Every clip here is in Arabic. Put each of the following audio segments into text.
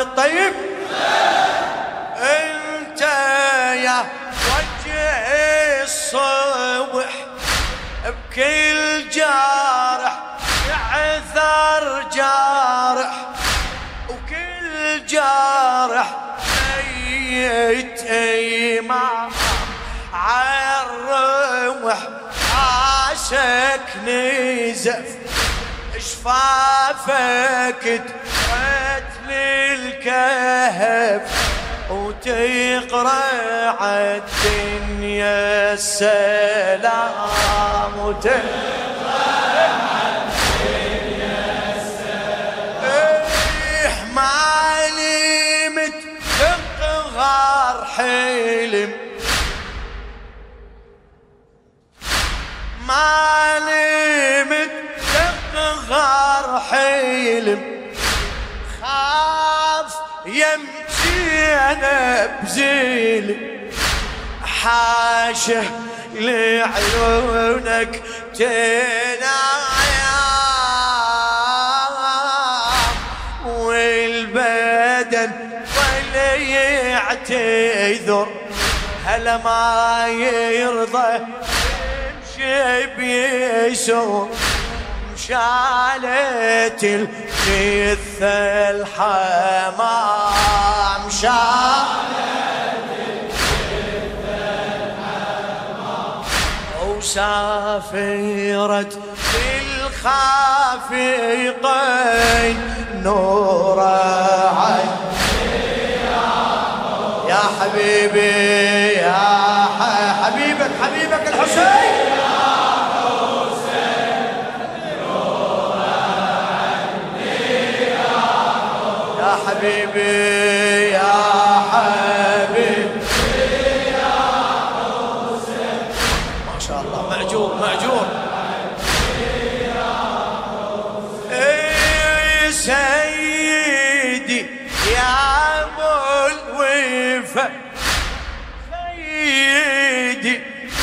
الطيب؟ أنت يا وجه الصبح بكل جارح يعثر جارح وكل جارح ميت ايمان عالرمح عاشك نزف شفافك تفت للكهف وتقرأ عالدنيا السلام وتقرأ عالدنيا السلام. إيه علمت تقهر حلم يمشي أنا بزيل حاشة لعيونك تنايم والبدن ظل يعتذر. هلا ما يرضى يمشي بيسر شالت الجثة الحمام شالت الجثة الحمام وسافرت بالخافقين نور عين. يا حبيبي يا حبيبك حبيبك الحسين.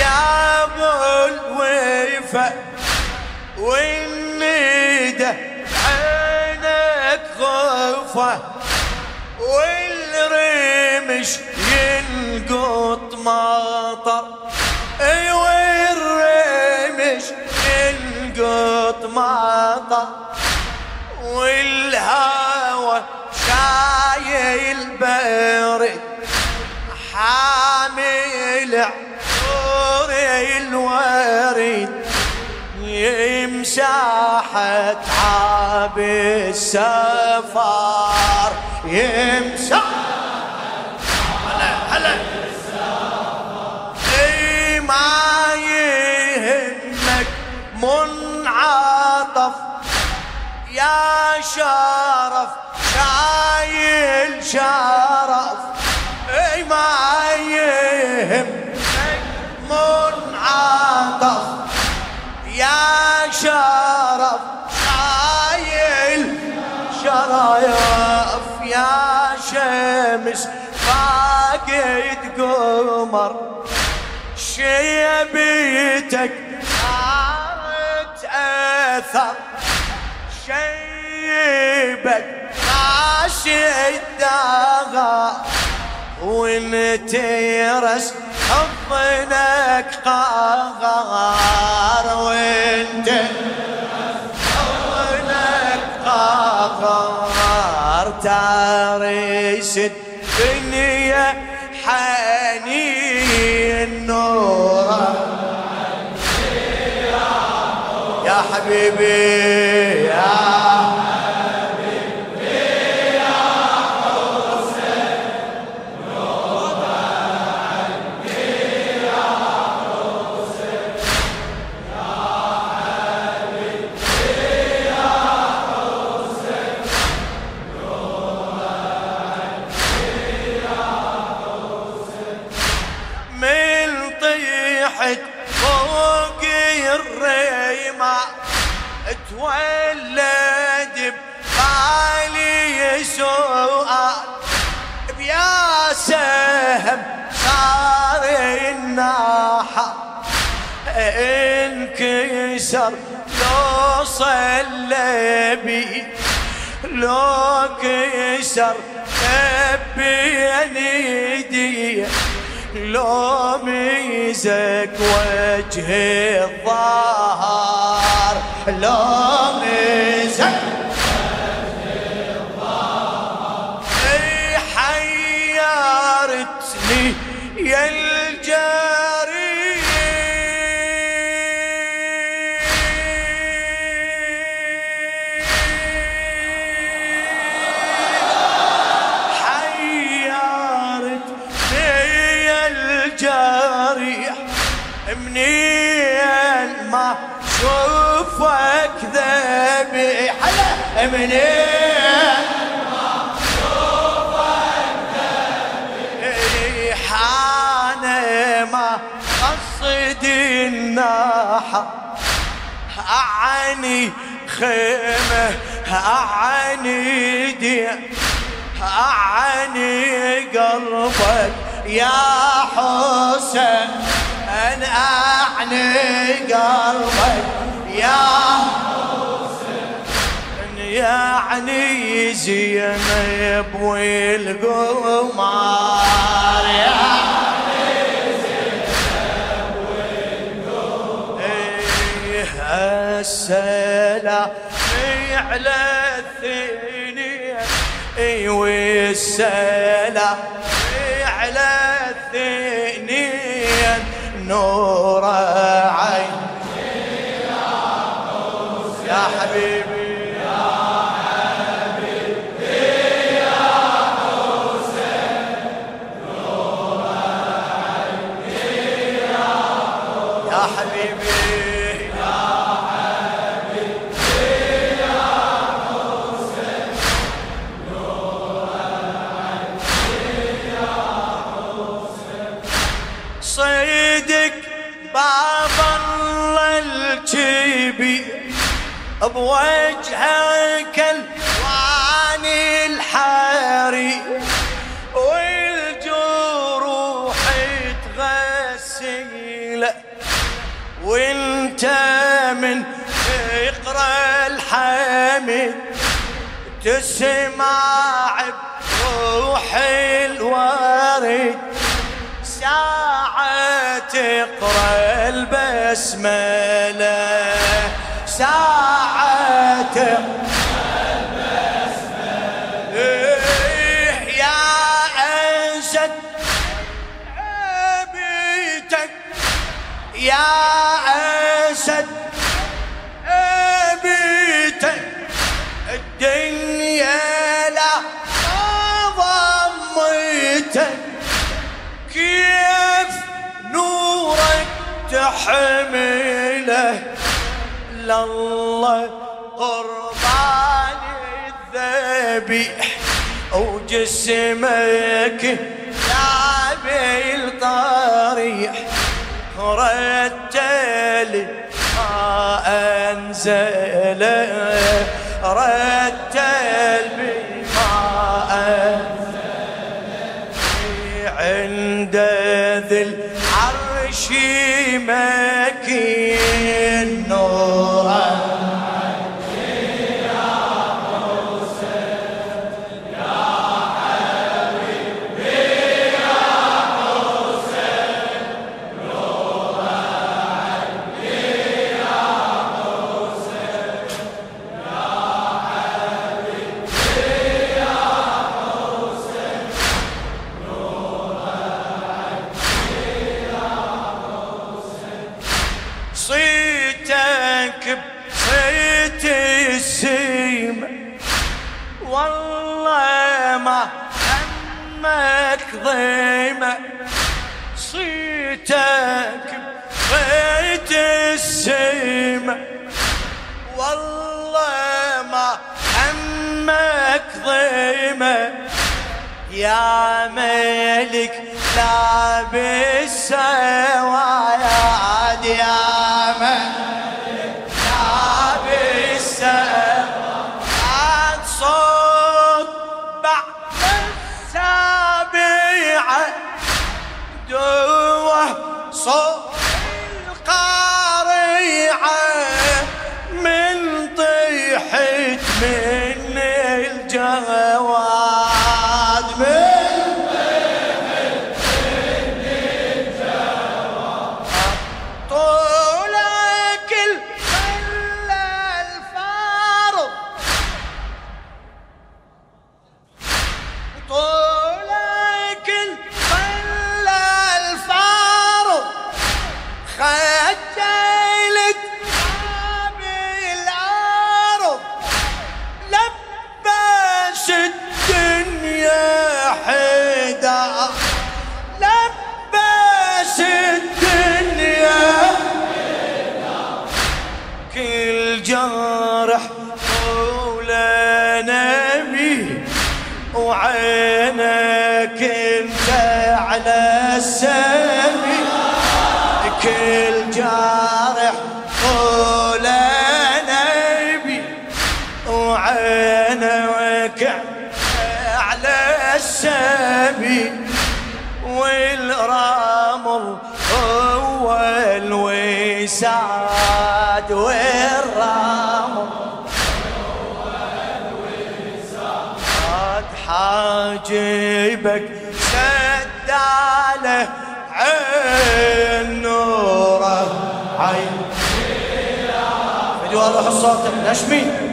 يا عينك والرمش ينقط مطر أيوه الرمش ينقط مطر والهوى شايل برد حامل الورد يمساحة عاب السفر يمسح هلا هلا اي ما يهمك منعطف. يا شرف شايل شرف. يا شرف شايل شرايف يا شمس فاقد قمر. شيبتك صارت أثر. شيبك ماشي الدغى وانت يرس حضنك قهر وانت. حضنك قهر تاريس الدنيا حنين نور يا حبيبي. تولد ببالي سؤال بيا سهم صار الناحة. انكسر لو صلى بي. لو كسر بين ايدي لو ميزك وجه الظهر لو ميزك حيرتني يا الجاري. حيرتني يا الجاري. منين ما شوفك ذبيح منين حان ما قصد الناحة. أعني خيمة أعني دي أعني قلبك يا حسين. أنا أعني قلبك يا والقمر يعني زينب والقمر إيه السلام على الثنين اي والسلام على الثنين نور بوجهك الواني الحري والجروح تغسل وانت من اقرا الحمد تسمع بروح الورد ساعة تقرأ البسملة. البسملة إيه يا أسد أبيتك يا أسد أبيتك الدنيا لا ضميتك. كيف نورك تحمله لله قربان الذبيح وجسمك يا بالطريح رتل ما أنزل رتل بما أنزل. عند ذي العرش مكين يا ملك لابس سواد يا ملك. لابس سواد صوت بعد السابعة. دوه نبي وعينك أنت على السبي كل جارح قول نبي وعينك على السبي والرامر هو الوسام. حاجبك سداله عين نوره. عين فدوا روح الصوت. نشمي.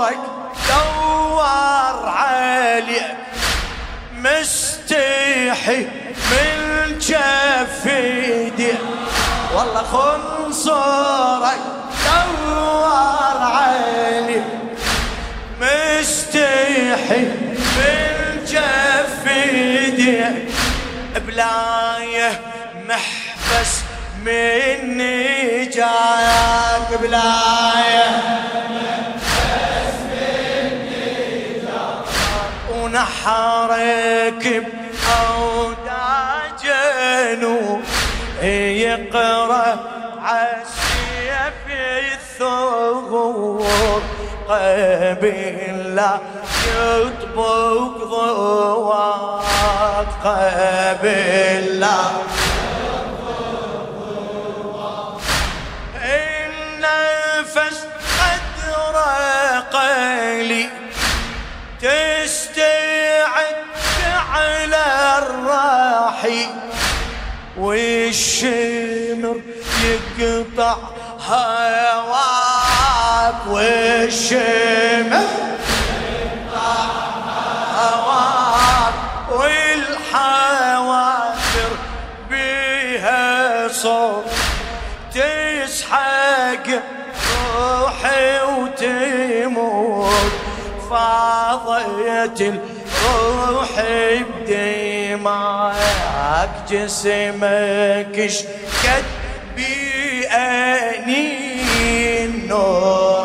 صورك دور عليك مستحي من جف ايدي. والله خنصرك دور عيني مستحي من جف ايدي. بلايه محبس مني جاك بلايه ونحرك بأوداج يقرأ عالسيف الثغور. قبل لا يطبق ضواك قبل لا والشمر يقطع هواك والشمر. يقطع هواك والحوافر بيها صوت تسحق روحي وتموت. فاضية الروح بدماك جسمك شكد بأنين نور